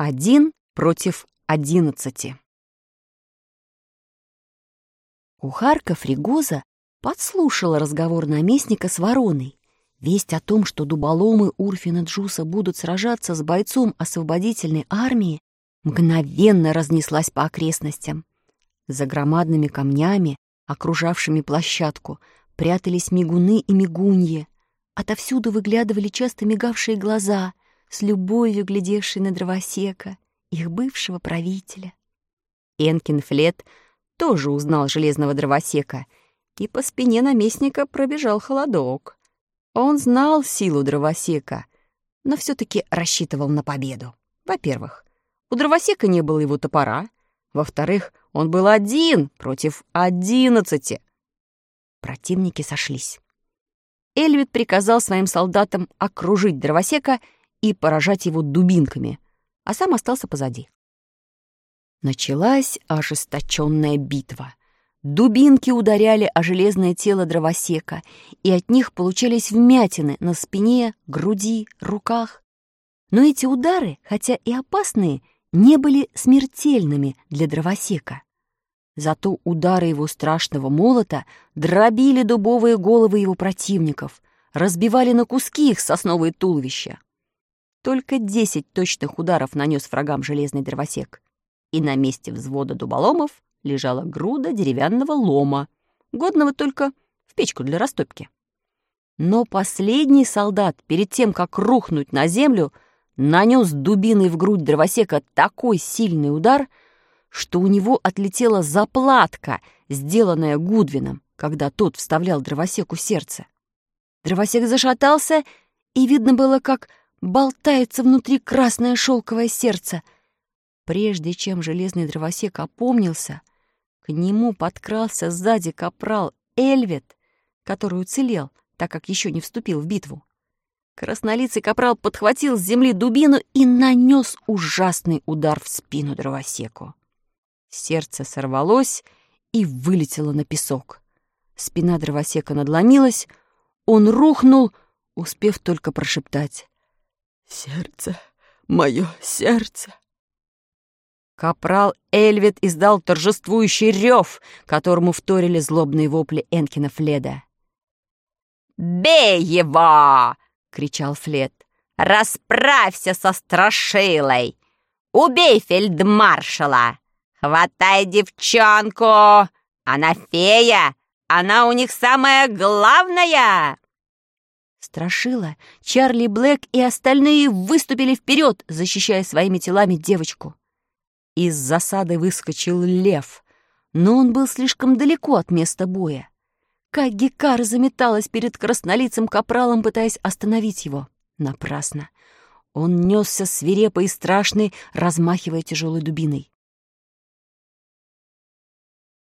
Один против одиннадцати. Кухарка Фригоза подслушала разговор наместника с вороной. Весть о том, что дуболомы Урфина Джуса будут сражаться с бойцом освободительной армии, мгновенно разнеслась по окрестностям. За громадными камнями, окружавшими площадку, прятались мигуны и мигуньи. Отовсюду выглядывали часто мигавшие глаза — с любовью глядевший на дровосека, их бывшего правителя. Энкин Флет тоже узнал железного дровосека, и по спине наместника пробежал холодок. Он знал силу дровосека, но все таки рассчитывал на победу. Во-первых, у дровосека не было его топора. Во-вторых, он был один против одиннадцати. Противники сошлись. Эльвит приказал своим солдатам окружить дровосека — и поражать его дубинками, а сам остался позади. Началась ожесточенная битва. Дубинки ударяли о железное тело дровосека, и от них получались вмятины на спине, груди, руках. Но эти удары, хотя и опасные, не были смертельными для дровосека. Зато удары его страшного молота дробили дубовые головы его противников, разбивали на куски их сосновые туловища. Только десять точных ударов нанес врагам железный дровосек. И на месте взвода дуболомов лежала груда деревянного лома, годного только в печку для растопки. Но последний солдат, перед тем, как рухнуть на землю, нанес дубиной в грудь дровосека такой сильный удар, что у него отлетела заплатка, сделанная Гудвином, когда тот вставлял дровосеку сердце. Дровосек зашатался, и видно было, как болтается внутри красное шелковое сердце. Прежде чем железный дровосек опомнился, к нему подкрался сзади капрал Эльвет, который уцелел, так как еще не вступил в битву. Краснолицый капрал подхватил с земли дубину и нанес ужасный удар в спину дровосеку. Сердце сорвалось и вылетело на песок. Спина дровосека надломилась, он рухнул, успев только прошептать. Сердце, мое сердце. Капрал Эльвит издал торжествующий рев, которому вторили злобные вопли Энкина Фледа. «Бей его!» — кричал Флед. «Расправься со страшилой! Убей фельдмаршала! Хватай девчонку! Она фея! Она у них самая главная!» Страшила, Чарли Блэк и остальные выступили вперед, защищая своими телами девочку. Из засады выскочил лев, но он был слишком далеко от места боя. Как Гекар заметалась перед краснолицым капралом, пытаясь остановить его. Напрасно. Он несся свирепо и страшный, размахивая тяжелой дубиной.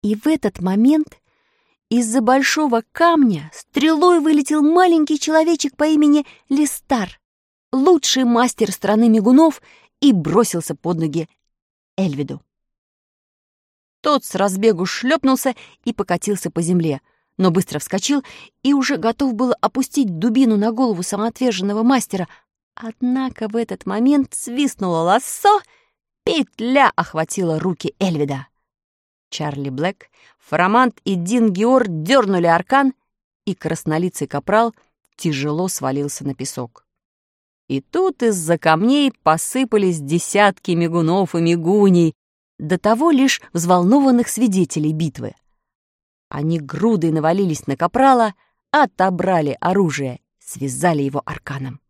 И в этот момент из-за большого камня стрелой вылетел маленький человечек по имени Листар, лучший мастер страны мигунов, и бросился под ноги Эльвиду. Тот с разбегу шлепнулся и покатился по земле, но быстро вскочил и уже готов был опустить дубину на голову самоотверженного мастера. Однако в этот момент свистнуло лассо, петля охватила руки Эльвида. Чарли Блэк, Фарамант и Дин Геор дернули аркан, и краснолицый капрал тяжело свалился на песок. И тут из-за камней посыпались десятки мигунов и мигуней, до того лишь взволнованных свидетелей битвы. Они грудой навалились на капрала, отобрали оружие, связали его арканом.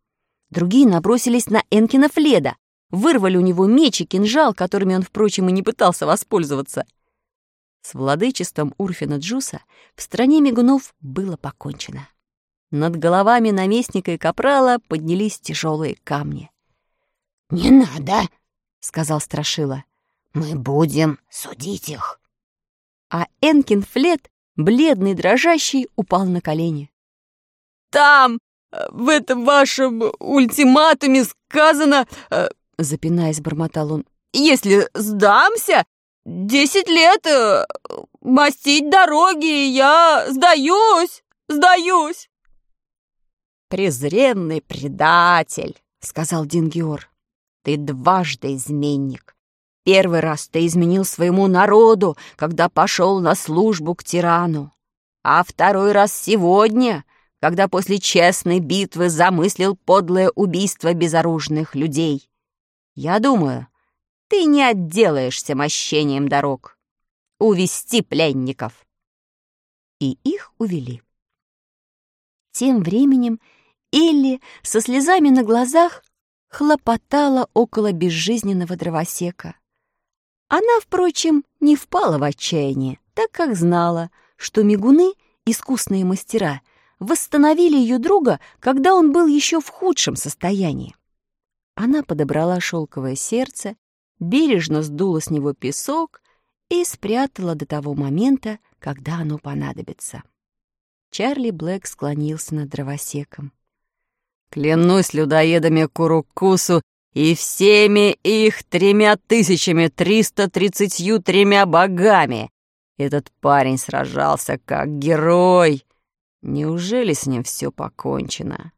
Другие набросились на Энкина Фледа, вырвали у него меч и кинжал, которыми он, впрочем, и не пытался воспользоваться — с владычеством Урфина Джуса в стране мигунов было покончено. Над головами наместника и капрала поднялись тяжелые камни. «Не надо!» — сказал Страшила. «Мы будем судить их!» А Энкин Флет, бледный, дрожащий, упал на колени. «Там, в этом вашем ультиматуме сказано...» Запинаясь, бормотал он. «Если сдамся, Десять лет э, мастить дороги, я сдаюсь, сдаюсь. Презренный предатель, сказал Дингиор. Ты дважды изменник. Первый раз ты изменил своему народу, когда пошел на службу к тирану. А второй раз сегодня, когда после честной битвы замыслил подлое убийство безоружных людей. Я думаю, ты не отделаешься мощением дорог. Увести пленников. И их увели. Тем временем Элли со слезами на глазах хлопотала около безжизненного дровосека. Она, впрочем, не впала в отчаяние, так как знала, что мигуны, искусные мастера, восстановили ее друга, когда он был еще в худшем состоянии. Она подобрала шелковое сердце, бережно сдула с него песок и спрятала до того момента, когда оно понадобится. Чарли Блэк склонился над дровосеком. «Клянусь людоедами Курукусу и всеми их тремя тысячами триста тридцатью тремя богами. Этот парень сражался как герой. Неужели с ним все покончено?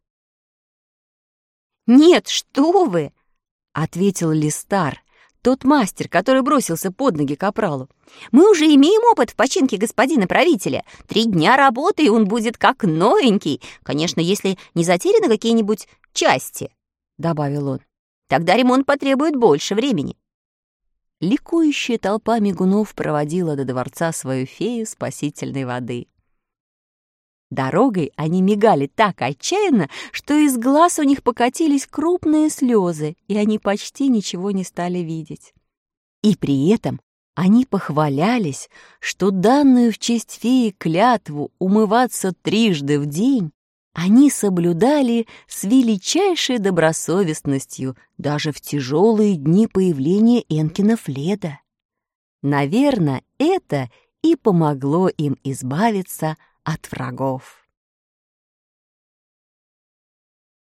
«Нет, что вы!» — ответил Листар, тот мастер, который бросился под ноги капралу. «Мы уже имеем опыт в починке господина правителя. Три дня работы, и он будет как новенький. Конечно, если не затеряны какие-нибудь части», — добавил он. Тогда ремонт потребует больше времени. Ликующая толпа мигунов проводила до дворца свою фею спасительной воды. Дорогой они мигали так отчаянно, что из глаз у них покатились крупные слезы, и они почти ничего не стали видеть. И при этом они похвалялись, что данную в честь феи клятву умываться трижды в день они соблюдали с величайшей добросовестностью даже в тяжелые дни появления Энкина Фледа. Наверное, это и помогло им избавиться от врагов.